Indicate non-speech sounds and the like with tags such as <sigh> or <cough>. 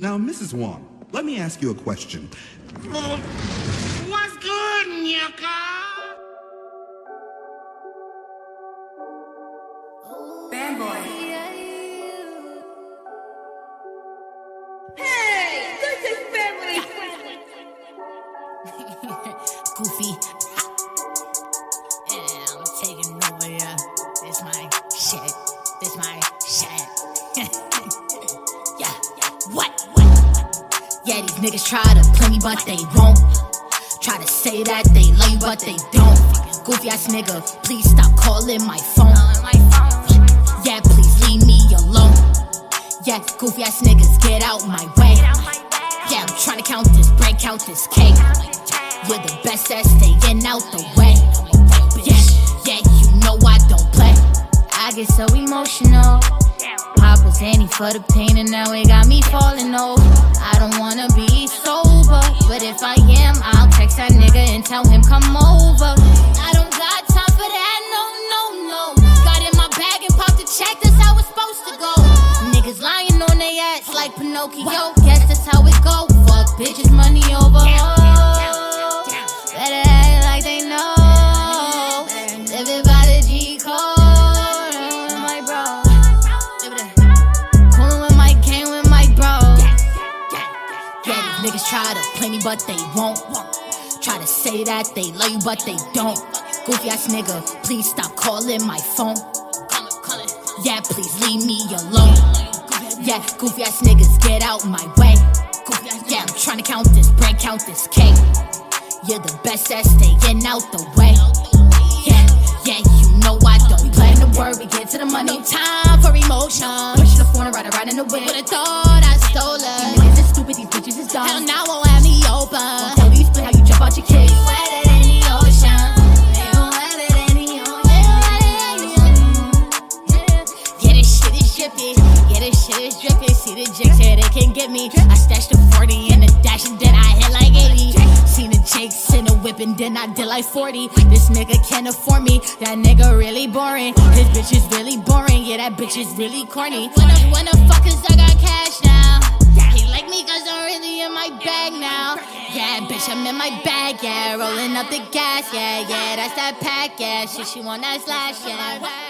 Now, Mrs. Wong, let me ask you a question. What's good, Nyaka? Fanboy. Hey, this is family. <laughs> Goofy. Yeah, I'm taking over, yeah. This my shit. This my Yeah, these niggas try to play me, but they won't. Try to say that they love you, but they don't. Goofy ass nigga, please stop calling my phone. Yeah, please leave me alone. Yeah, goofy ass niggas, get out my way. Yeah, I'm trying to count this bread, count this cake. You're the best at staying out the way. Yeah, yeah, you know I don't play. I get so emotional. Papa's for the pain, and now it got me falling over. I don't wanna be sober, but if I am, I'll text that nigga and tell him come over. I don't got time for that, no, no, no. Got in my bag and popped a check, that's how it's supposed to go. Niggas lying on their ass like Pinocchio. Guess that's how it go. Fuck bitches, money over. Niggas try to play me, but they won't. Try to say that they love you, but they don't. Goofy ass nigga, please stop calling my phone. Yeah, please leave me alone. Yeah, goofy ass niggas, get out my way. Yeah, I'm trying to count this bread, count this cake. You're the best at staying out the way. Yeah, yeah, you know I don't play the word. We get to the money. No time for emotion. Pushing the phone, ride around in the wind. Would've thought I stole her. These niggas stupid, these bitches dumb. Hell, now won't have me. Won't tell split how you jump out your kids. The ocean. The ocean. Yeah, this shit is drippy. Yeah, this shit is drippy. See the jigs here, they can get me. I stashed the 40 in the dash and then I hit like 80. Seen the jakes in the whip and then I did like 40. This nigga can't afford me. That nigga really boring. His bitch is really boring. Yeah, that bitch is really corny. When the, when the fuck is I got cash now? I'm in my bag, yeah. Rolling up the gas, yeah, yeah. That's that pack, yeah. Shit, she want that slash, yeah.